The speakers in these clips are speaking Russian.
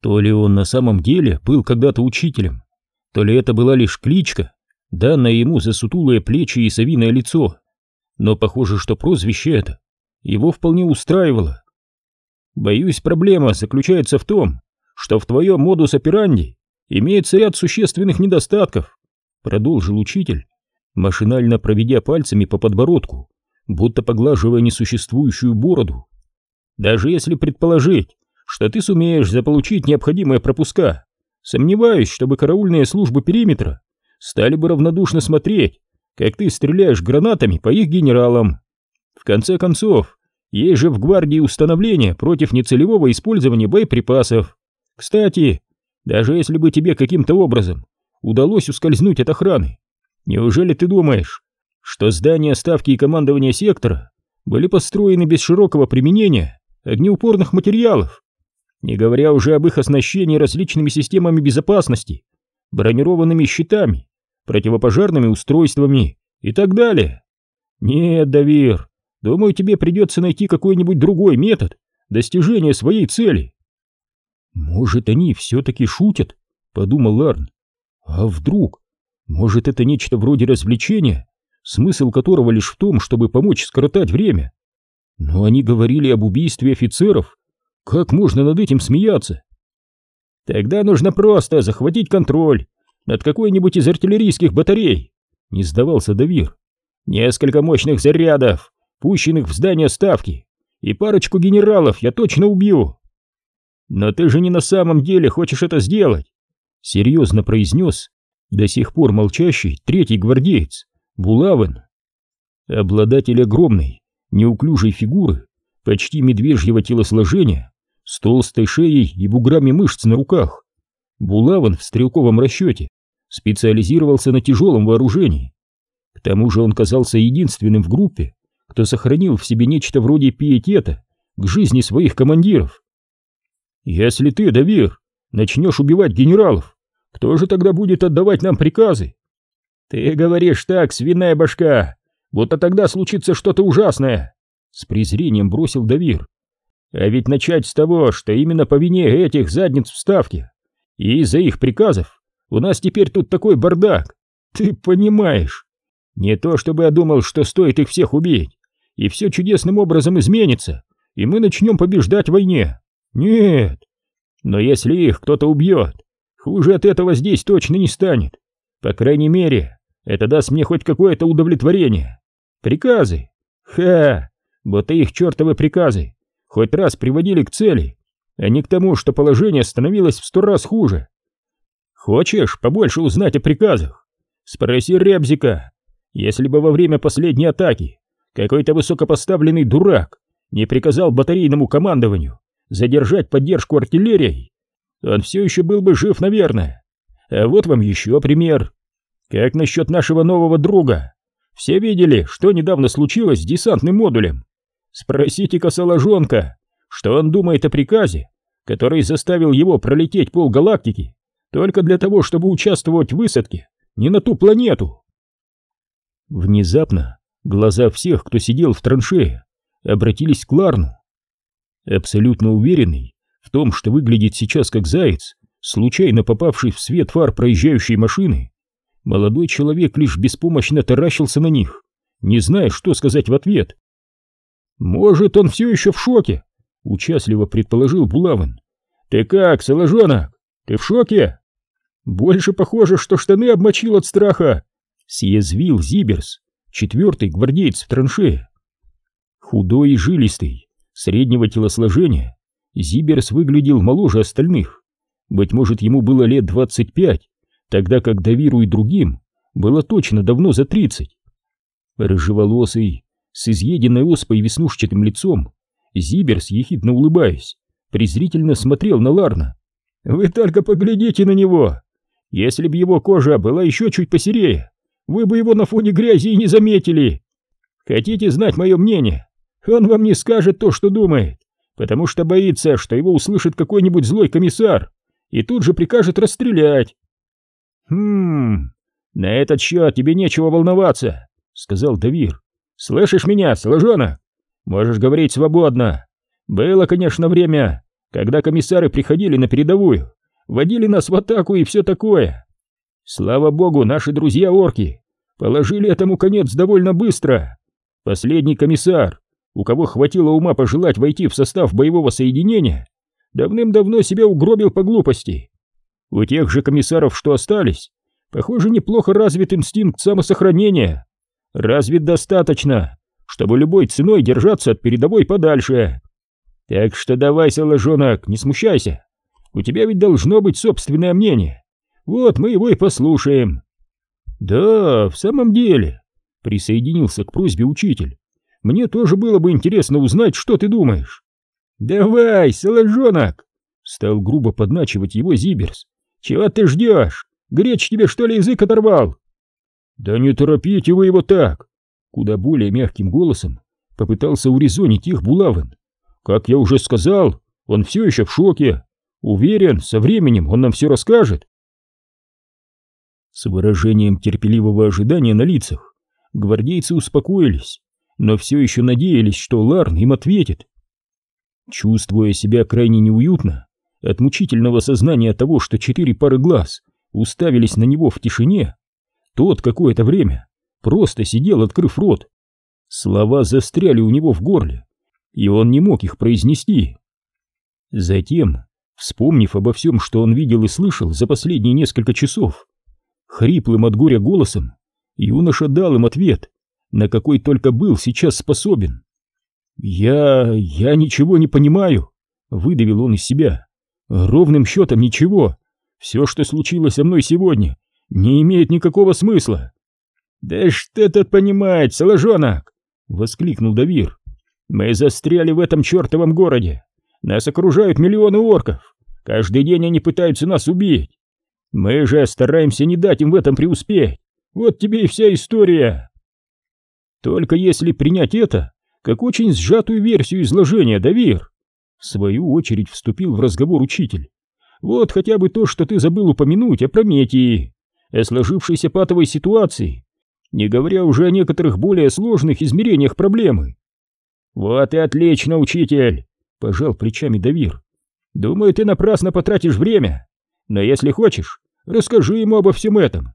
То ли он на самом деле был когда-то учителем, то ли это была лишь кличка, данная ему за сутулые плечи и совиное лицо. Но похоже, что прозвище это его вполне устраивало. Боюсь, проблема заключается в том, что в твоем модус операнди имеется ряд существенных недостатков, продолжил учитель, машинально проведя пальцами по подбородку, будто поглаживая несуществующую бороду. Даже если предположить, что ты сумеешь заполучить необходимые пропуска, сомневаюсь, чтобы караульные службы периметра стали бы равнодушно смотреть, как ты стреляешь гранатами по их генералам. В конце концов, есть же в гвардии установление против нецелевого использования боеприпасов. Кстати, даже если бы тебе каким-то образом удалось ускользнуть от охраны, неужели ты думаешь, что здания ставки и командования сектора были построены без широкого применения огнеупорных материалов, не говоря уже об их оснащении различными системами безопасности, бронированными щитами, противопожарными устройствами и так далее? Нет, Давир, Думаю, тебе придется найти какой-нибудь другой метод достижения своей цели. Может, они все-таки шутят, подумал Ларн. А вдруг? Может, это нечто вроде развлечения, смысл которого лишь в том, чтобы помочь скоротать время? Но они говорили об убийстве офицеров. Как можно над этим смеяться? Тогда нужно просто захватить контроль над какой-нибудь из артиллерийских батарей, не сдавался Давир. Несколько мощных зарядов, пущенных в здание ставки, и парочку генералов я точно убью. Но ты же не на самом деле хочешь это сделать, серьезно произнес до сих пор молчащий третий гвардеец, Булавин. Обладатель огромной, неуклюжей фигуры, почти медвежьего телосложения, с толстой шеей и буграми мышц на руках. Булавин в стрелковом расчете специализировался на тяжелом вооружении. К тому же он казался единственным в группе, кто сохранил в себе нечто вроде пиетета к жизни своих командиров. Если ты, Давир, начнешь убивать генералов, кто же тогда будет отдавать нам приказы? Ты говоришь так, свиная башка, будто тогда случится что-то ужасное, с презрением бросил Давир. А ведь начать с того, что именно по вине этих задниц в Ставке и из-за их приказов у нас теперь тут такой бардак. Ты понимаешь? Не то чтобы я думал, что стоит их всех убить, и все чудесным образом изменится, и мы начнем побеждать в войне. Нет. Но если их кто-то убьет, хуже от этого здесь точно не станет. По крайней мере, это даст мне хоть какое-то удовлетворение. Приказы? Ха! Вот и их чертовы приказы хоть раз приводили к цели, а не к тому, что положение становилось в сто раз хуже. Хочешь побольше узнать о приказах? Спроси Ребзика. Если бы во время последней атаки какой-то высокопоставленный дурак не приказал батарейному командованию задержать поддержку артиллерией, он все еще был бы жив, наверное. А вот вам еще пример. Как насчет нашего нового друга? Все видели, что недавно случилось с десантным модулем? Спросите-ка Соложонка, что он думает о приказе, который заставил его пролететь полгалактики только для того, чтобы участвовать в высадке не на ту планету. Внезапно Глаза всех, кто сидел в траншее, обратились к Ларну. Абсолютно уверенный в том, что выглядит сейчас как заяц, случайно попавший в свет фар проезжающей машины, молодой человек лишь беспомощно таращился на них, не зная, что сказать в ответ. «Может, он все еще в шоке?» — участливо предположил Булавин. «Ты как, Соложонок? Ты в шоке?» «Больше похоже, что штаны обмочил от страха!» — съязвил Зиберс четвертый гвардеец в траншее. Худой и жилистый, среднего телосложения, Зиберс выглядел моложе остальных. Быть может, ему было лет двадцать пять, тогда как Давиру и другим было точно давно за тридцать. Рыжеволосый, с изъеденной оспой веснушчатым лицом, Зиберс, ехидно улыбаясь, презрительно смотрел на Ларна. «Вы только поглядите на него! Если б его кожа была еще чуть посерее, вы бы его на фоне грязи и не заметили. Хотите знать мое мнение? Он вам не скажет то, что думает, потому что боится, что его услышит какой-нибудь злой комиссар и тут же прикажет расстрелять. Хм, на этот счет тебе нечего волноваться, сказал Давир. Слышишь меня, Соложонок? Можешь говорить свободно. Было, конечно, время, когда комиссары приходили на передовую, водили нас в атаку и все такое. Слава богу, наши друзья-орки положили этому конец довольно быстро. Последний комиссар, у кого хватило ума пожелать войти в состав боевого соединения, давным-давно себя угробил по глупости. У тех же комиссаров, что остались, похоже, неплохо развит инстинкт самосохранения. Развит достаточно, чтобы любой ценой держаться от передовой подальше. Так что давай, соложонок, не смущайся. У тебя ведь должно быть собственное мнение. Вот мы его и послушаем. Да, в самом деле, присоединился к просьбе учитель. Мне тоже было бы интересно узнать, что ты думаешь. Давай, соложонок, стал грубо подначивать его Зиберс. Чего ты ждешь? Греч тебе что ли язык оторвал? Да не торопите вы его так, куда более мягким голосом попытался урезонить их Булавин. Как я уже сказал, он все еще в шоке. Уверен, со временем он нам все расскажет. С выражением терпеливого ожидания на лицах гвардейцы успокоились, но все еще надеялись, что Ларн им ответит. Чувствуя себя крайне неуютно, от мучительного сознания того, что четыре пары глаз уставились на него в тишине, тот какое-то время просто сидел, открыв рот. Слова застряли у него в горле, и он не мог их произнести. Затем, вспомнив обо всем, что он видел и слышал за последние несколько часов, хриплым от горя голосом, юноша дал им ответ, на какой только был сейчас способен. «Я... я ничего не понимаю», — выдавил он из себя. «Ровным счетом ничего. Все, что случилось со мной сегодня, не имеет никакого смысла». «Да что тут понимать, соложонок!» — воскликнул Давир. «Мы застряли в этом чертовом городе. Нас окружают миллионы орков. Каждый день они пытаются нас убить. Мы же стараемся не дать им в этом преуспеть. Вот тебе и вся история». Только если принять это, как очень сжатую версию изложения, Давир, в свою очередь вступил в разговор учитель. Вот хотя бы то, что ты забыл упомянуть о Прометии, о сложившейся патовой ситуации, не говоря уже о некоторых более сложных измерениях проблемы. «Вот и отлично, учитель!» — пожал плечами Давир. «Думаю, ты напрасно потратишь время. Но если хочешь, расскажи ему обо всем этом.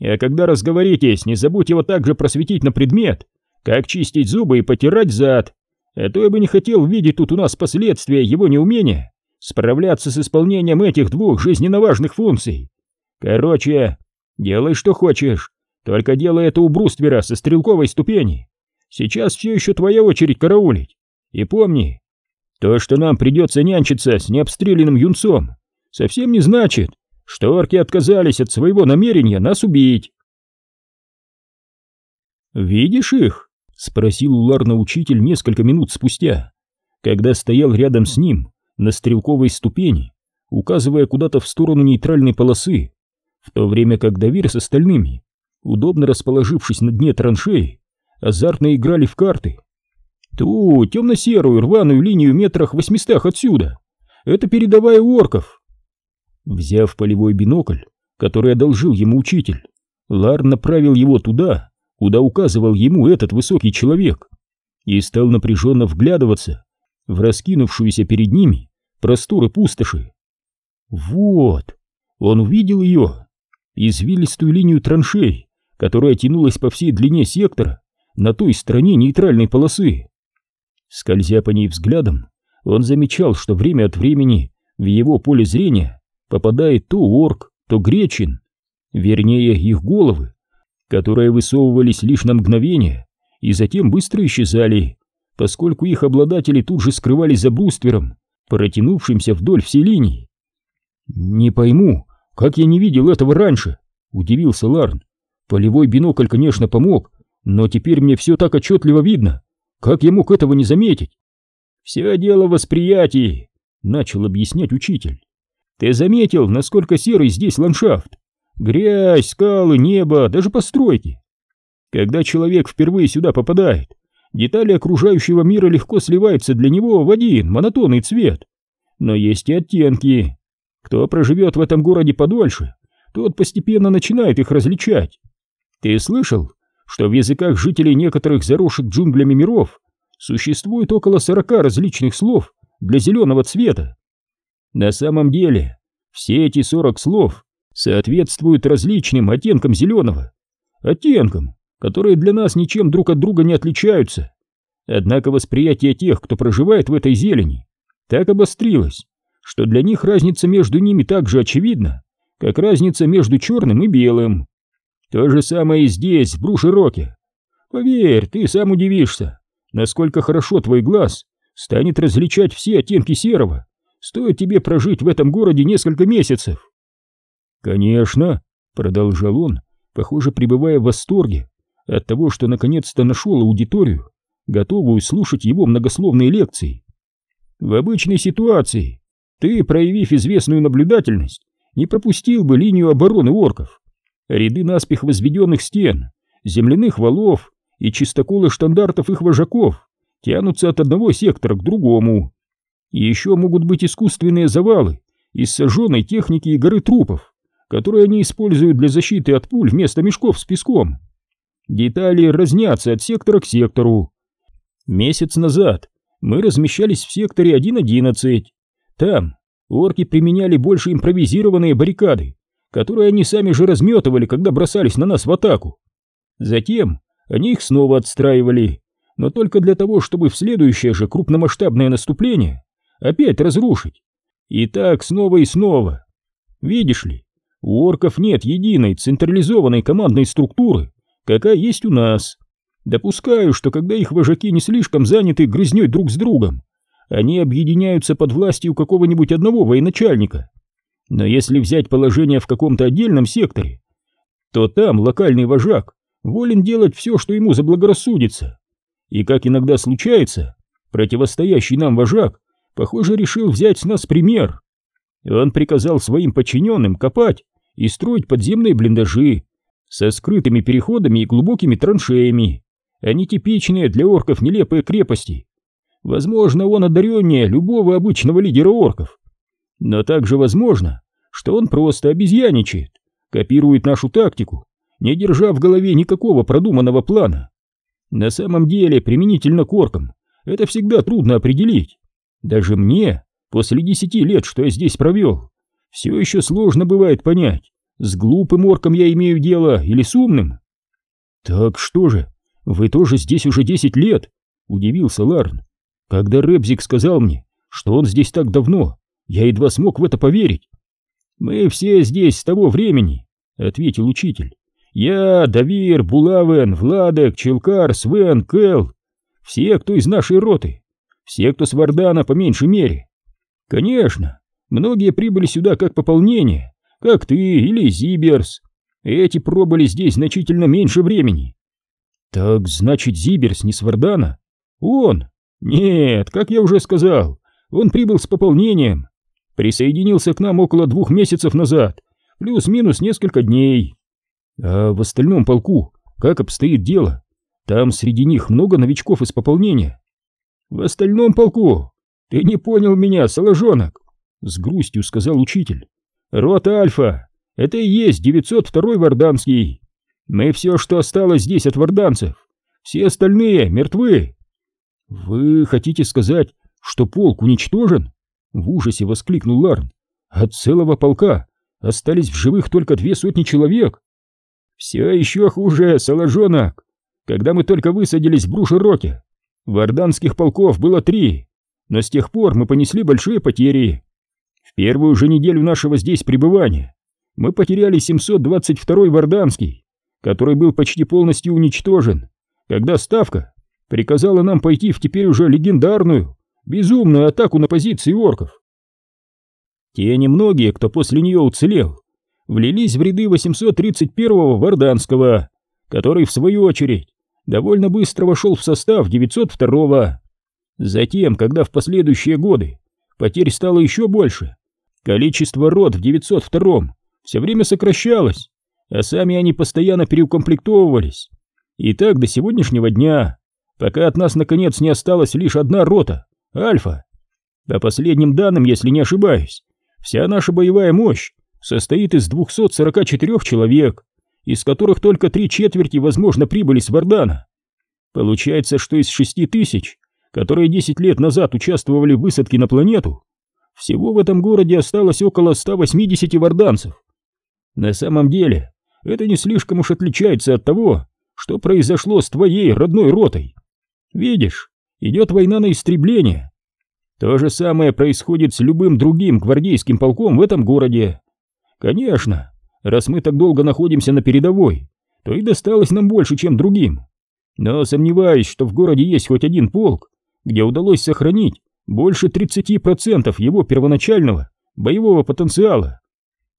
А когда разговоритесь, не забудь его также просветить на предмет, как чистить зубы и потирать зад. А то я бы не хотел видеть тут у нас последствия его неумения справляться с исполнением этих двух жизненно важных функций. Короче, делай что хочешь, только делай это у бруствера со стрелковой ступени. Сейчас все еще твоя очередь караулить. И помни, то, что нам придется нянчиться с необстрелянным юнцом, совсем не значит, что орки отказались от своего намерения нас убить. «Видишь их?» — спросил Уларна учитель несколько минут спустя, когда стоял рядом с ним на стрелковой ступени, указывая куда-то в сторону нейтральной полосы, в то время как Давир с остальными удобно расположившись на дне траншеи, азартно играли в карты. Ту темно-серую рваную линию метрах восьмистах отсюда. Это передовая орков. Взяв полевой бинокль, который одолжил ему учитель, Лар направил его туда, куда указывал ему этот высокий человек, и стал напряженно вглядываться в раскинувшуюся перед ними просторы пустоши. Вот, он увидел ее, извилистую линию траншей, которая тянулась по всей длине сектора на той стороне нейтральной полосы. Скользя по ней взглядом, он замечал, что время от времени в его поле зрения попадает то орк, то гречин, вернее их головы, которые высовывались лишь на мгновение и затем быстро исчезали, поскольку их обладатели тут же скрывались за бруствером, протянувшимся вдоль всей линии. «Не пойму, как я не видел этого раньше?» — удивился Ларн. Полевой бинокль, конечно, помог, но теперь мне все так отчетливо видно. Как я мог этого не заметить? Все дело в восприятии, начал объяснять учитель. Ты заметил, насколько серый здесь ландшафт? Грязь, скалы, небо, даже постройки. Когда человек впервые сюда попадает, детали окружающего мира легко сливаются для него в один монотонный цвет. Но есть и оттенки. Кто проживет в этом городе подольше, тот постепенно начинает их различать. Ты слышал, что в языках жителей некоторых заросших джунглями миров существует около сорока различных слов для зеленого цвета? На самом деле, все эти 40 слов соответствуют различным оттенкам зеленого, оттенкам, которые для нас ничем друг от друга не отличаются. Однако восприятие тех, кто проживает в этой зелени, так обострилось, что для них разница между ними так же очевидна, как разница между черным и белым. То же самое и здесь, в Брушероке. Поверь, ты сам удивишься, насколько хорошо твой глаз станет различать все оттенки серого, стоит тебе прожить в этом городе несколько месяцев. Конечно, продолжал он, похоже, пребывая в восторге от того, что наконец-то нашел аудиторию, готовую слушать его многословные лекции. В обычной ситуации ты, проявив известную наблюдательность, не пропустил бы линию обороны орков. Ряды наспех возведенных стен, земляных валов и чистоколы штандартов их вожаков тянутся от одного сектора к другому. еще могут быть искусственные завалы из сожженной техники и горы трупов, которые они используют для защиты от пуль вместо мешков с песком. Детали разнятся от сектора к сектору. Месяц назад мы размещались в секторе 1.11. Там орки применяли больше импровизированные баррикады, которые они сами же разметывали, когда бросались на нас в атаку. Затем они их снова отстраивали, но только для того, чтобы в следующее же крупномасштабное наступление опять разрушить. И так снова и снова. Видишь ли, у орков нет единой централизованной командной структуры, какая есть у нас. Допускаю, что когда их вожаки не слишком заняты грызней друг с другом, они объединяются под властью какого-нибудь одного военачальника. Но если взять положение в каком-то отдельном секторе, то там локальный вожак волен делать все, что ему заблагорассудится. И как иногда случается, противостоящий нам вожак, похоже, решил взять с нас пример. Он приказал своим подчиненным копать и строить подземные блиндажи со скрытыми переходами и глубокими траншеями, а не типичные для орков нелепые крепости. Возможно, он одареннее любого обычного лидера орков. Но также возможно, что он просто обезьяничает, копирует нашу тактику не держа в голове никакого продуманного плана. На самом деле, применительно к оркам, это всегда трудно определить. Даже мне, после десяти лет, что я здесь провел, все еще сложно бывает понять, с глупым орком я имею дело или с умным. Так что же, вы тоже здесь уже десять лет? Удивился Ларн. Когда Ребзик сказал мне, что он здесь так давно, я едва смог в это поверить. Мы все здесь с того времени, ответил учитель. Я, Давир, Булавен, Владек, Челкар, Свен, Кэл. Все, кто из нашей роты. Все, кто с Вардана, по меньшей мере. Конечно, многие прибыли сюда как пополнение, как ты или Зиберс. Эти пробыли здесь значительно меньше времени. Так значит, Зиберс не с Вардана? Он? Нет, как я уже сказал, он прибыл с пополнением. Присоединился к нам около двух месяцев назад, плюс-минус несколько дней. А в остальном полку как обстоит дело? Там среди них много новичков из пополнения. В остальном полку? Ты не понял меня, соложонок, с грустью сказал учитель. Рота Альфа, это и есть 902-й Варданский. Мы все, что осталось здесь от варданцев. Все остальные мертвы. Вы хотите сказать, что полк уничтожен? В ужасе воскликнул Ларн. От целого полка остались в живых только две сотни человек. Все еще хуже, соложонок. Когда мы только высадились в Брушероке, варданских полков было три, но с тех пор мы понесли большие потери. В первую же неделю нашего здесь пребывания мы потеряли 722-й Варданский, который был почти полностью уничтожен, когда Ставка приказала нам пойти в теперь уже легендарную, безумную атаку на позиции орков. Те немногие, кто после нее уцелел, влились в ряды 831-го Варданского, который, в свою очередь, довольно быстро вошел в состав 902-го. Затем, когда в последующие годы потерь стало еще больше, количество рот в 902-м все время сокращалось, а сами они постоянно переукомплектовывались. И так до сегодняшнего дня, пока от нас наконец не осталась лишь одна рота, Альфа. По последним данным, если не ошибаюсь, вся наша боевая мощь состоит из 244 человек, из которых только три четверти, возможно, прибыли с Вардана. Получается, что из 6 тысяч, которые 10 лет назад участвовали в высадке на планету, всего в этом городе осталось около 180 варданцев. На самом деле, это не слишком уж отличается от того, что произошло с твоей родной ротой. Видишь, идет война на истребление. То же самое происходит с любым другим гвардейским полком в этом городе. Конечно, раз мы так долго находимся на передовой, то и досталось нам больше, чем другим. Но сомневаюсь, что в городе есть хоть один полк, где удалось сохранить больше 30% его первоначального боевого потенциала.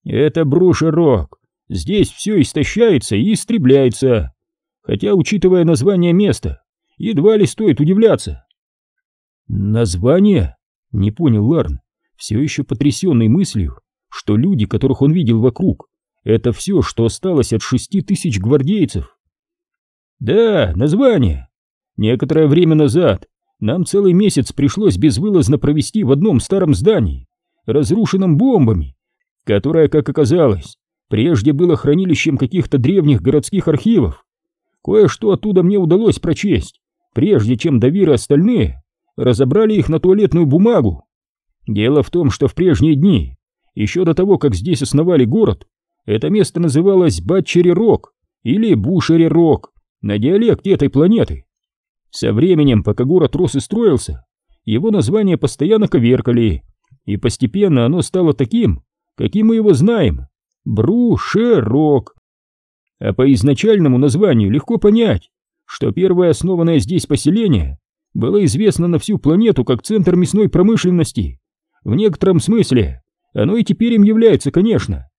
Это Брушерок. Здесь все истощается и истребляется. Хотя, учитывая название места, едва ли стоит удивляться. Название? Не понял Ларн, все еще потрясенный мыслью, что люди, которых он видел вокруг, это все, что осталось от шести тысяч гвардейцев. Да, название. Некоторое время назад нам целый месяц пришлось безвылазно провести в одном старом здании, разрушенном бомбами, которое, как оказалось, прежде было хранилищем каких-то древних городских архивов. Кое-что оттуда мне удалось прочесть, прежде чем Давир и остальные разобрали их на туалетную бумагу. Дело в том, что в прежние дни, еще до того, как здесь основали город, это место называлось Батчери-Рок или Бушери-Рок на диалекте этой планеты. Со временем, пока город рос и строился, его название постоянно коверкали, и постепенно оно стало таким, каким мы его знаем — Брушерок. А по изначальному названию легко понять, что первое основанное здесь поселение было известно на всю планету как центр мясной промышленности. В некотором смысле оно и теперь им является, конечно.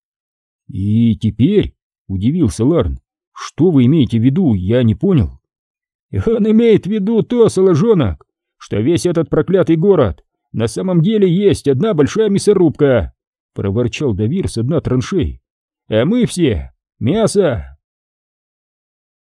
И теперь, — удивился Ларн, — что вы имеете в виду, я не понял. Он имеет в виду то, соложонок, что весь этот проклятый город на самом деле есть одна большая мясорубка, проворчал Давир с дна траншей. А мы все мясо.